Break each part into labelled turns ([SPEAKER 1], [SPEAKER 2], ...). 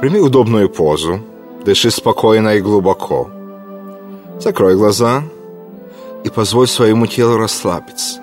[SPEAKER 1] Прими удобную позу, дыши спокойно и глубоко. Закрой глаза и позволь своему телу расслабиться.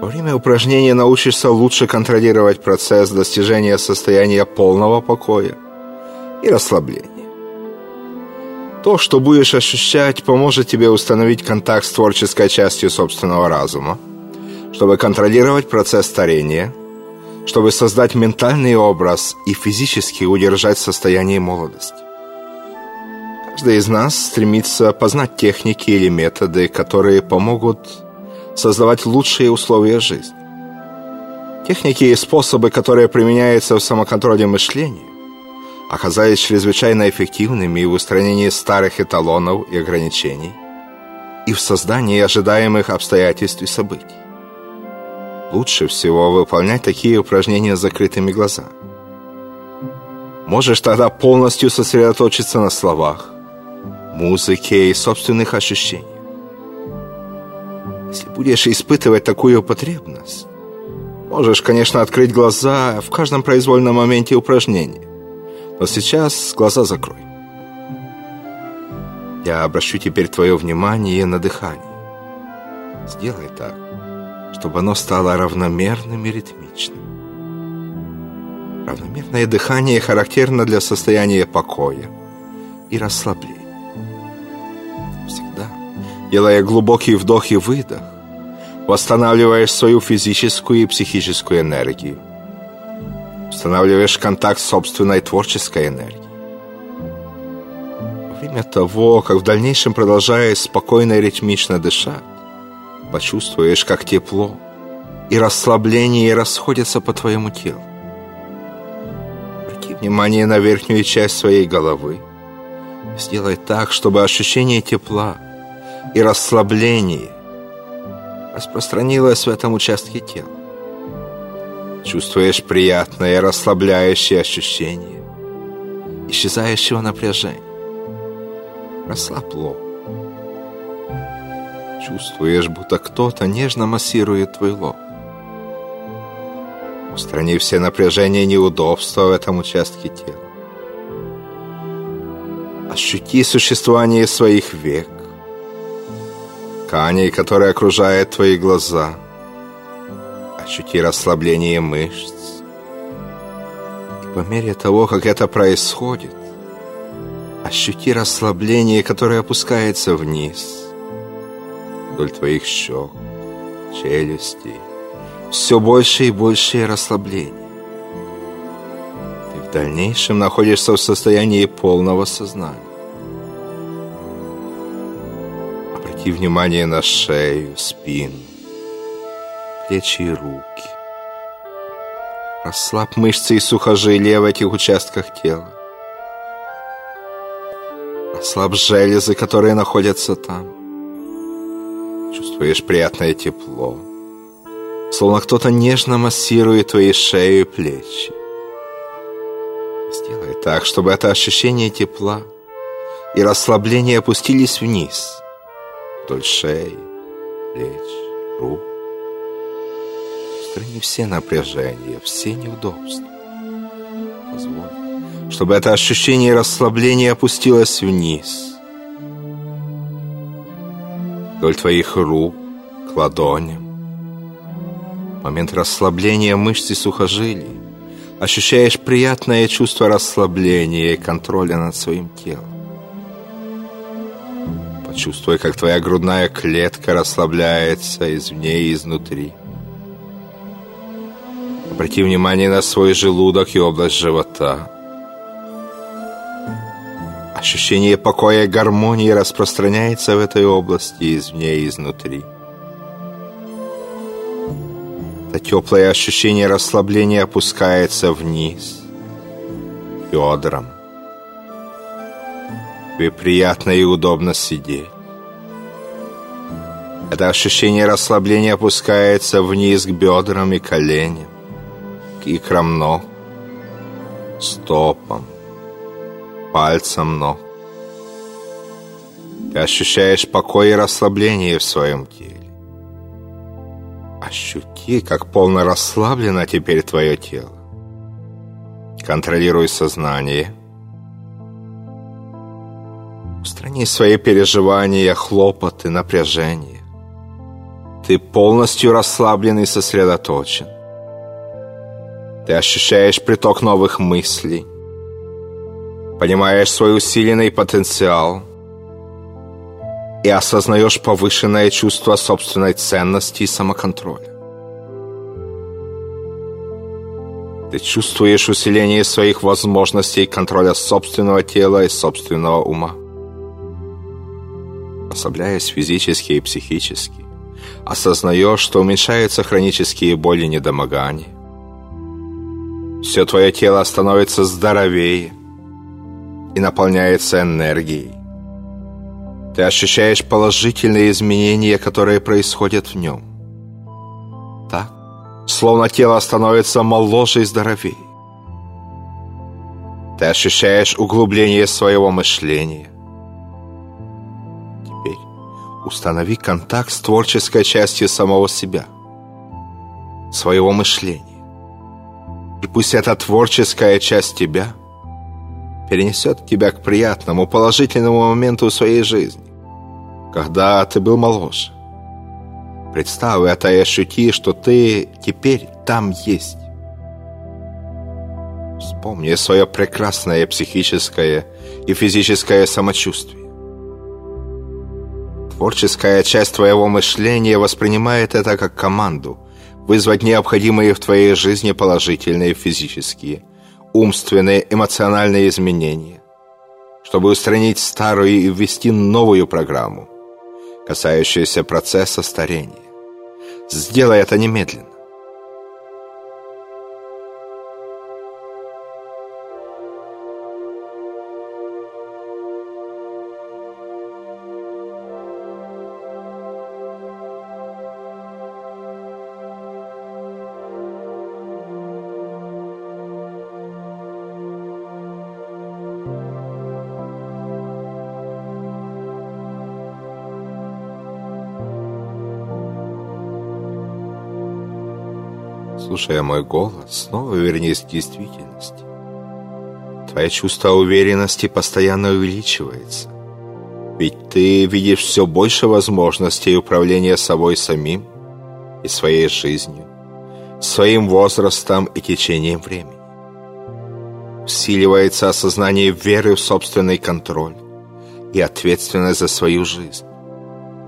[SPEAKER 1] Во время упражнения научишься лучше контролировать процесс достижения состояния полного покоя и расслабления. То, что будешь ощущать, поможет тебе установить контакт с творческой частью собственного разума, чтобы контролировать процесс старения, чтобы создать ментальный образ и физически удержать состояние молодости. Каждый из нас стремится познать техники или методы, которые помогут создавать лучшие условия жизни. Техники и способы, которые применяются в самоконтроле мышления, оказались чрезвычайно эффективными и в устранении старых эталонов и ограничений, и в создании ожидаемых обстоятельств и событий. Лучше всего выполнять такие упражнения с закрытыми глазами. Можешь тогда полностью сосредоточиться на словах, музыке и собственных ощущениях. Если будешь испытывать такую потребность, можешь, конечно, открыть глаза в каждом произвольном моменте упражнения. Но сейчас глаза закрой. Я обращу теперь твое внимание на дыхание. Сделай так, чтобы оно стало равномерным и ритмичным. Равномерное дыхание характерно для состояния покоя и расслабления. Всегда, делая глубокий вдох и выдох, восстанавливаешь свою физическую и психическую энергию – устанавливаешь контакт с собственной творческой энергией. Во время того, как в дальнейшем продолжаешь спокойно и ритмично дышать, почувствуешь, как тепло и расслабление расходятся по твоему телу. Обрати внимание на верхнюю часть своей головы. Сделай так, чтобы ощущение тепла и расслабления распространилось в этом участке тела. Чувствуешь приятное, расслабляющее ощущение исчезающего напряжения. Расслабь лоб. Чувствуешь, будто кто-то нежно массирует твой лоб. Устрани все напряжения и неудобства в этом участке тела. Ощути существование своих век, тканей, которые окружают твои глаза – ощути расслабление мышц. И по мере того, как это происходит, ощути расслабление, которое опускается вниз, вдоль твоих щек, челюстей, все больше и больше расслабления. Ты в дальнейшем находишься в состоянии полного сознания. Обрати внимание на шею, спину, плечи и руки. Расслабь мышцы и сухожилия в этих участках тела. Расслабь железы, которые находятся там. Чувствуешь приятное тепло. Словно кто-то нежно массирует твои шею и плечи. Сделай так, чтобы это ощущение тепла и расслабления опустились вниз, вдоль шеи, плеч, рук. Устрани все напряжения, все неудобства. Позволь, чтобы это ощущение расслабления опустилось вниз. Вдоль твоих рук, к ладоням. Момент расслабления мышц и сухожилий ощущаешь приятное чувство расслабления и контроля над своим телом. Почувствуй, как твоя грудная клетка расслабляется извне и изнутри. Обрати внимание на свой желудок и область живота. Ощущение покоя и гармонии распространяется в этой области извне и изнутри. Это теплое ощущение расслабления опускается вниз, бедрам. Тебе приятно и удобно сидеть. Это ощущение расслабления опускается вниз к бедрам и коленям к икрам ног, стопам, пальцам ног. Ты ощущаешь покой и расслабление в своем теле. Ощути, как полно расслаблено теперь твое тело. Контролируй сознание. Устрани свои переживания, хлопоты, напряжение. Ты полностью расслаблен и сосредоточен. Ты ощущаешь приток новых мыслей. Понимаешь свой усиленный потенциал. И осознаешь повышенное чувство собственной ценности и самоконтроля. Ты чувствуешь усиление своих возможностей контроля собственного тела и собственного ума. Ослабляясь физически и психически, осознаешь, что уменьшаются хронические боли и недомогания. Все твое тело становится здоровее и наполняется энергией. Ты ощущаешь положительные изменения, которые происходят в нем. Так, словно тело становится моложе и здоровее. Ты ощущаешь углубление своего мышления. Теперь установи контакт с творческой частью самого себя, своего мышления. И пусть эта творческая часть тебя перенесет тебя к приятному, положительному моменту своей жизни, когда ты был моложе. Представь это и ощути, что ты теперь там есть. Вспомни свое прекрасное психическое и физическое самочувствие. Творческая часть твоего мышления воспринимает это как команду – вызвать необходимые в твоей жизни положительные физические, умственные, эмоциональные изменения, чтобы устранить старую и ввести новую программу, касающуюся процесса старения. Сделай это немедленно. Слушая мой голос, снова вернись к действительности. Твое чувство уверенности постоянно увеличивается. Ведь ты видишь все больше возможностей управления собой самим и своей жизнью, своим возрастом и течением времени. Усиливается осознание веры в собственный контроль и ответственность за свою жизнь.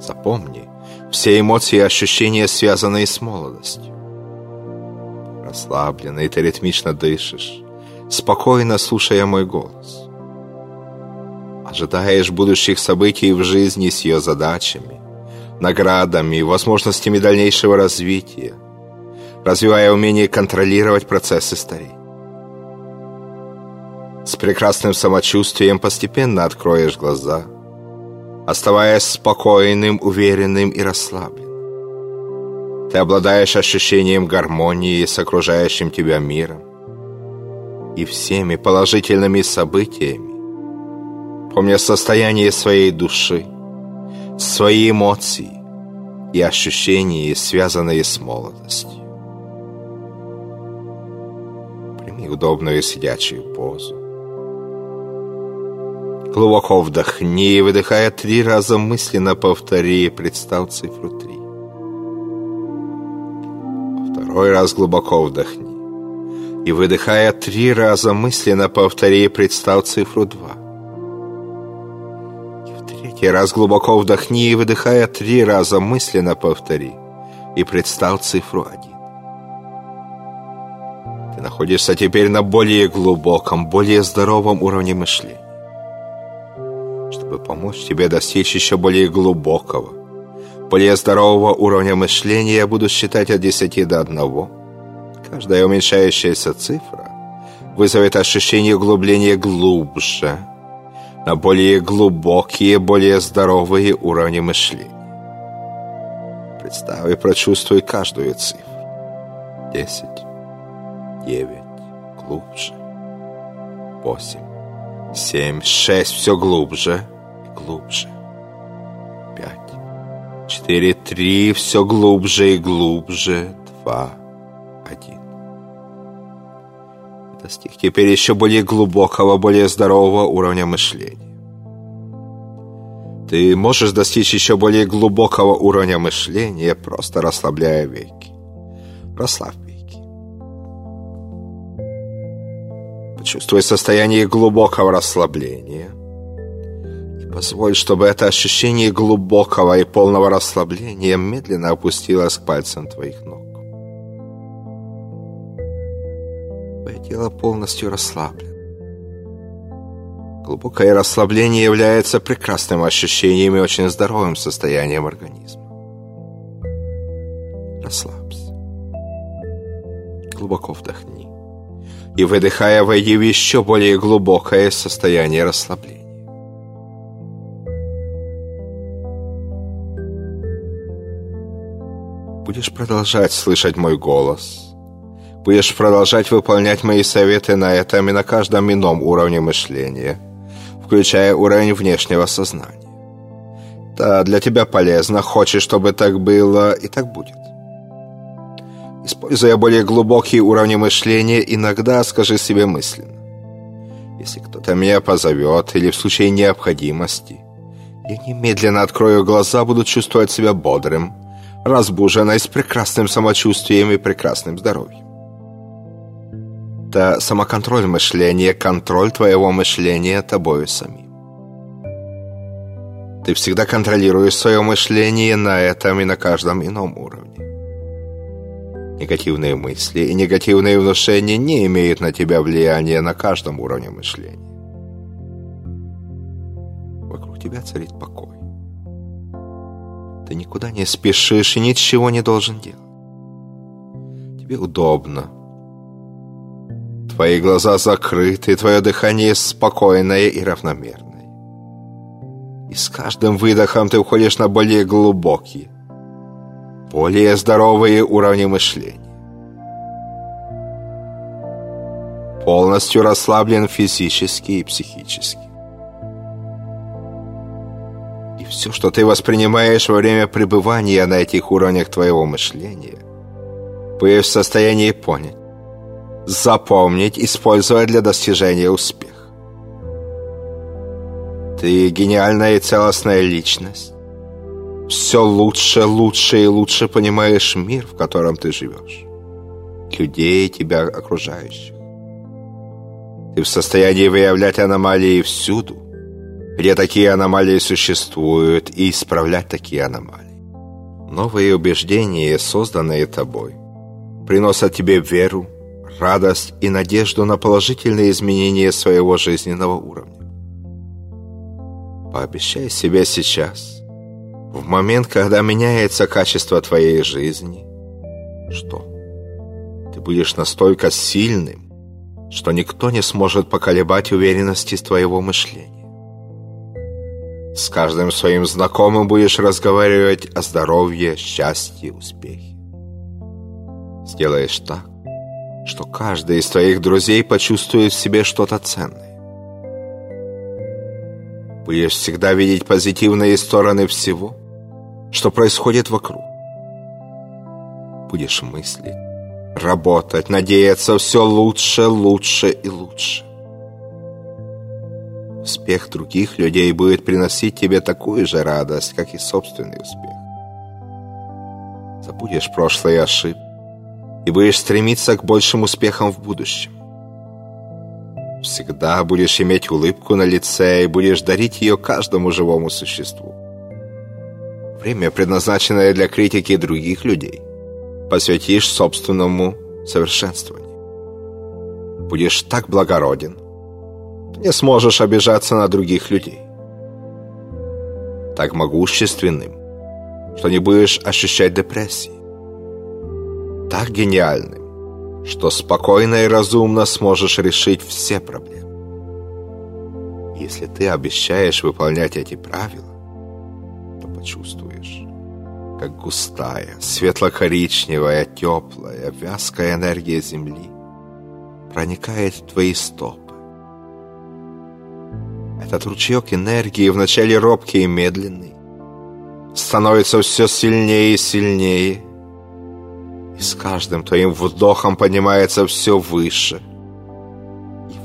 [SPEAKER 1] Запомни, все эмоции и ощущения, связанные с молодостью расслабленно, и ты ритмично дышишь, спокойно слушая мой голос. Ожидаешь будущих событий в жизни с ее задачами, наградами, возможностями дальнейшего развития, развивая умение контролировать процессы старения. С прекрасным самочувствием постепенно откроешь глаза, оставаясь спокойным, уверенным и расслабленным. Ты обладаешь ощущением гармонии с окружающим тебя миром и всеми положительными событиями, помня состояние своей души, свои эмоции и ощущения, связанные с молодостью. Прими удобную сидячую позу. Глубоко вдохни и, выдыхая три раза мысленно повтори, представь цифру три. Второй раз глубоко вдохни. И, выдыхая три раза, мысленно повтори и представь цифру два. И в третий раз глубоко вдохни и, выдыхая три раза, мысленно повтори и представь цифру один. Ты находишься теперь на более глубоком, более здоровом уровне мышления. Чтобы помочь тебе достичь еще более глубокого, более здорового уровня мышления я буду считать от 10 до 1. Каждая уменьшающаяся цифра вызовет ощущение углубления глубже, на более глубокие, более здоровые уровни мышления. Представь и прочувствуй каждую цифру. 10, 9, глубже, 8, 7, 6, все глубже и глубже. Четыре, три, все глубже и глубже. Два, один. достиг теперь еще более глубокого, более здорового уровня мышления. Ты можешь достичь еще более глубокого уровня мышления, просто расслабляя веки. Расслабь веки. Почувствуй состояние глубокого расслабления. Позволь, чтобы это ощущение глубокого и полного расслабления медленно опустилось к пальцам твоих ног. Твое тело полностью расслаблено. Глубокое расслабление является прекрасным ощущением и очень здоровым состоянием организма. Расслабься. Глубоко вдохни. И выдыхая, войди в еще более глубокое состояние расслабления. Будешь продолжать слышать мой голос – будешь продолжать выполнять мои советы на этом и на каждом ином уровне мышления – включая уровень внешнего сознания. Да, для тебя полезно, хочешь, чтобы так было, и так будет. Используя более глубокие уровни мышления, иногда скажи себе мысленно. Если кто-то меня позовет или в случае необходимости, я немедленно открою глаза, буду чувствовать себя бодрым, разбуженной, с прекрасным самочувствием и прекрасным здоровьем. Это самоконтроль мышления, контроль твоего мышления тобою самим. Ты всегда контролируешь свое мышление на этом и на каждом ином уровне. Негативные мысли и негативные внушения не имеют на тебя влияния на каждом уровне мышления. Вокруг тебя царит покой. Ты никуда не спешишь и ничего не должен делать. Тебе удобно, Твои глаза закрыты, твое дыхание спокойное и равномерное. И с каждым выдохом ты уходишь на более глубокие, более здоровые уровни мышления. Полностью расслаблен физически и психически. Все, что ты воспринимаешь во время пребывания на этих уровнях твоего мышления, будешь в состоянии понять, запомнить, используя для достижения успеха. Ты гениальная и целостная личность. Все лучше, лучше и лучше понимаешь мир, в котором ты живешь. Людей, тебя окружающих. Ты в состоянии выявлять аномалии всюду, где такие аномалии существуют, и исправлять такие аномалии. Новые убеждения, созданные тобой, приносят тебе веру, радость и надежду на положительные изменения своего жизненного уровня. Пообещай себе сейчас, в момент, когда меняется качество твоей жизни, что ты будешь настолько сильным, что никто не сможет поколебать уверенности твоего мышления. С каждым своим знакомым будешь разговаривать о здоровье, счастье, успехе. Сделаешь так, что каждый из твоих друзей почувствует в себе что-то ценное. Будешь всегда видеть позитивные стороны всего, что происходит вокруг. Будешь мыслить, работать, надеяться все лучше, лучше и лучше. Успех других людей будет приносить тебе такую же радость, как и собственный успех. Забудешь прошлые ошибки, и будешь стремиться к большим успехам в будущем. Всегда будешь иметь улыбку на лице и будешь дарить ее каждому живому существу. Время, предназначенное для критики других людей, посвятишь собственному совершенствованию. Будешь так благороден, не сможешь обижаться на других людей. Так могущественным, что не будешь ощущать депрессии так гениальным, что спокойно и разумно сможешь решить все проблемы. Если ты обещаешь выполнять эти правила, то почувствуешь, как густая, светло-коричневая, теплая, вязкая энергия Земли проникает в твои стопы. Этот ручеек энергии, вначале робкий и медленный, становится все сильнее и сильнее, и с каждым твоим вдохом поднимается все выше,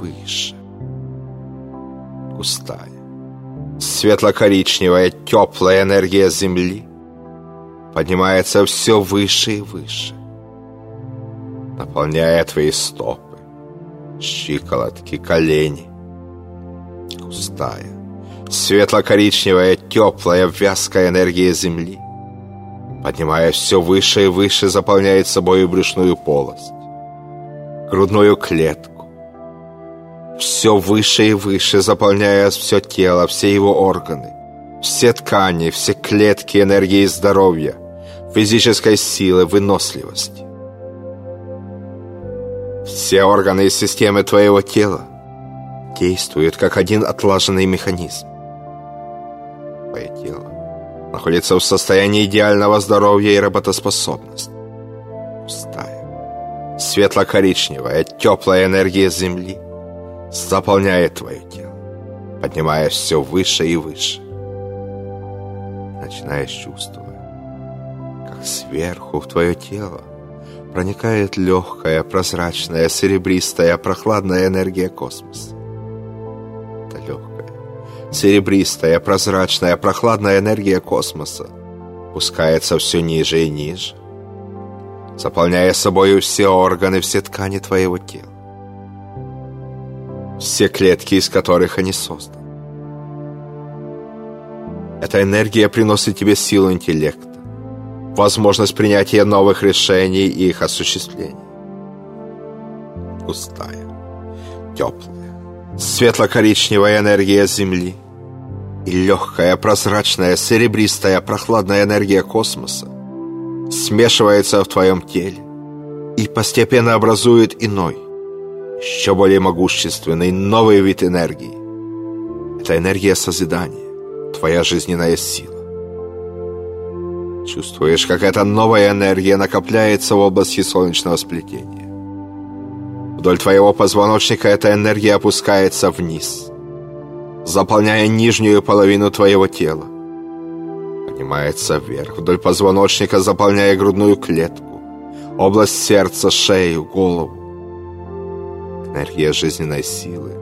[SPEAKER 1] выше. Густая, светло-коричневая, теплая энергия Земли поднимается все выше и выше, наполняя твои стопы, щиколотки, колени. Густая, светло-коричневая, теплая, вязкая энергия Земли поднимаясь все выше и выше, заполняет собой брюшную полость, грудную клетку. Все выше и выше, заполняя все тело, все его органы, все ткани, все клетки энергии здоровья, физической силы, выносливости. Все органы и системы твоего тела действуют как один отлаженный механизм. Твое тело находится в состоянии идеального здоровья и работоспособности. Пустая, светло-коричневая, теплая энергия Земли заполняет твое тело, поднимаясь все выше и выше. Начинаешь чувствовать, как сверху в твое тело проникает легкая, прозрачная, серебристая, прохладная энергия космоса серебристая, прозрачная, прохладная энергия космоса пускается все ниже и ниже, заполняя собой все органы, все ткани твоего тела, все клетки, из которых они созданы. Эта энергия приносит тебе силу интеллекта, возможность принятия новых решений и их осуществления. Густая, теплая, светло-коричневая энергия Земли – и легкая, прозрачная, серебристая, прохладная энергия космоса смешивается в твоем теле и постепенно образует иной, еще более могущественный, новый вид энергии. Это энергия созидания, твоя жизненная сила. Чувствуешь, как эта новая энергия накопляется в области солнечного сплетения. Вдоль твоего позвоночника эта энергия опускается вниз – заполняя нижнюю половину твоего тела. Поднимается вверх, вдоль позвоночника, заполняя грудную клетку, область сердца, шею, голову. Энергия жизненной силы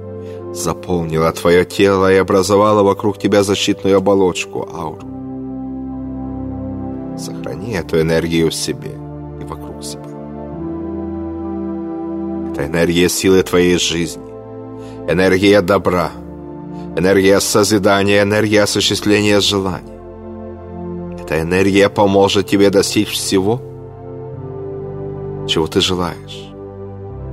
[SPEAKER 1] заполнила твое тело и образовала вокруг тебя защитную оболочку, ауру. Сохрани эту энергию в себе и вокруг себя. Это энергия силы твоей жизни, энергия добра – энергия созидания, энергия осуществления желаний. Эта энергия поможет тебе достичь всего, чего ты желаешь,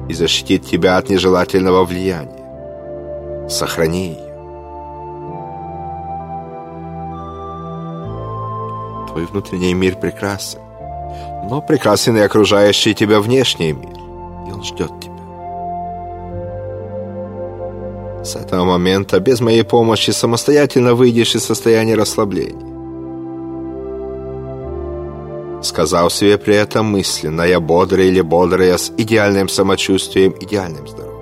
[SPEAKER 1] и защитит тебя от нежелательного влияния. Сохрани ее. Твой внутренний мир прекрасен, но прекрасен и окружающий тебя внешний мир, и он ждет тебя. С этого момента без моей помощи самостоятельно выйдешь из состояния расслабления. Сказал себе при этом мысленно, я бодрый или бодрая, с идеальным самочувствием, идеальным здоровьем.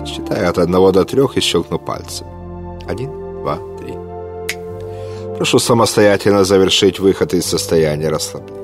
[SPEAKER 1] Сосчитаю от одного до трех и щелкну пальцами. Один, два, три. Прошу самостоятельно завершить выход из состояния расслабления.